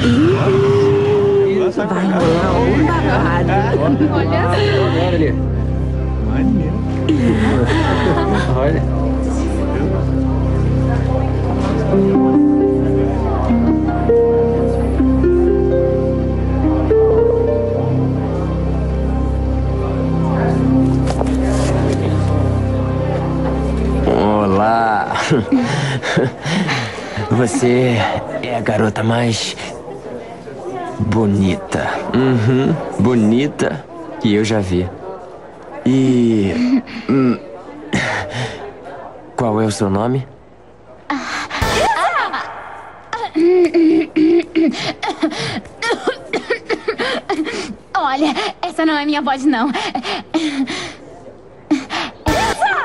Vai. Olha. Olha. Olá. Você é a garota mais bonita. Uhum, bonita que eu já vi. E. hum, Qual é o seu nome? Olha, essa não é minha voz, não. Elsa!